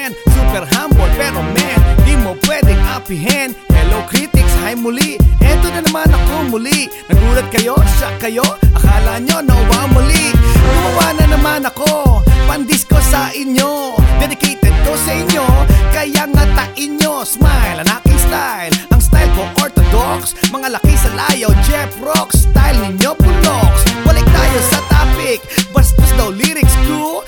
man. Super humble pero man Di mo pwedeng apihin. Hello critics, hi muli. Eto na naman ako muli. Nagulat kayo, shock kayo. Akala nyo nawa muli. Gumawa na naman ako Pandisko sa inyo. Dedicated ko sa inyo Kaya nga tain nyo Smile, ang aking style. Ang style ko orthodox. Mga laki sa layo, Jeff Rock. Style ninyo bulox Balik tayo sa topic. Bastos daw lyrics crew.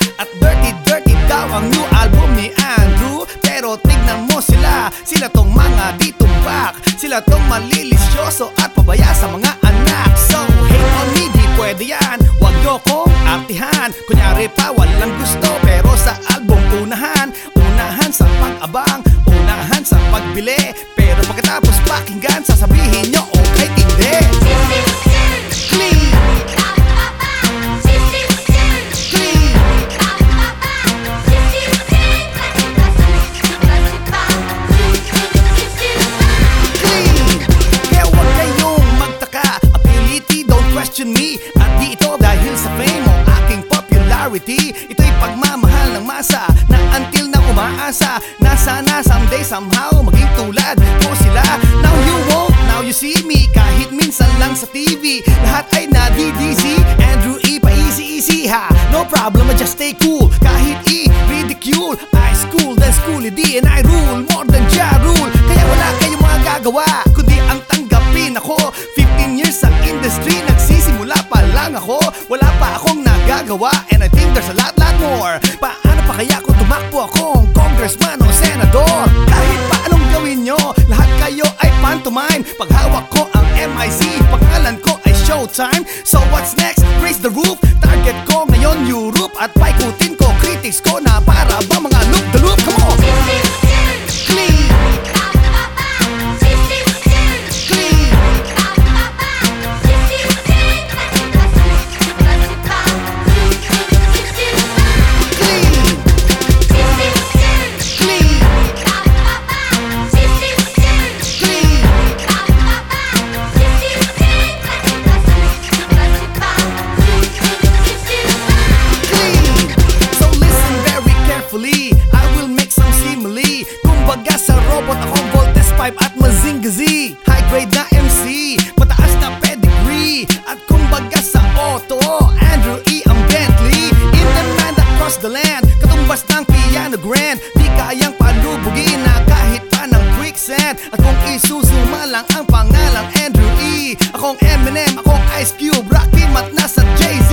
Sila tong malilisyoso At pabaya sa mga anak. So hate on me di pwede yan. Huwag nyo kong artihan. Kunyari pa walang gusto Pero sa album unahan. Unahan sa pag-abang Unahan sa pagbili. Pero pagkatapos pakinggan Sasabihin nyo okay hindi. Clean masa Na until na umaasa Na sana someday somehow maging tulad ko sila. Now you won't, now you see me Kahit minsan lang sa TV Lahat ay nadidisi Andrew E. pa easy easy ha? No problem, I just stay cool. Kahit i-ridicule I school, then school, di and I rule More than ja rule. Kaya wala kayong mga gagawa lang ako. Wala pa akong nagagawa. And I think there's a lot, lot more. Paano pa kaya kung tumakbo akong congressman o senador. Kahit pa anong gawin nyo Lahat kayo ay pantomime. Paghawak ko ang MIC Pangalan ko ay Showtime. So what's next? Raise the roof. Target ko ngayon Europe. At paikutin ko critics ko na para ba mga loop the loop. Come on! Ng piano grand Di kayang palubugin na kahit pa ng quicksand At kung isusuma lang ang pangalang Andrew E. Akong Eminem, akong Ice Cube Rocky Mat nasa Jay-Z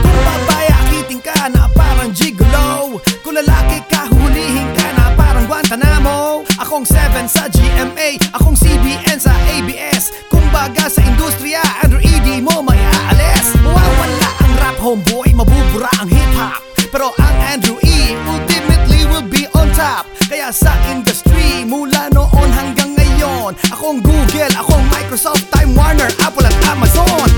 Kung babae akitin ka na parang gigolo Kung lalaki ka hulihin ka na parang Guantanamo Akong 7 sa GMA Akong CBN sa ABS Kumbaga sa industriya Andrew E. di mo may aalis Mawawala ang rap homeboy Mabubura ang hip-hop Pero ang Andrew E. sa industry. Mula noon hanggang ngayon Akong Google, akong Microsoft, Time Warner, Apple at Amazon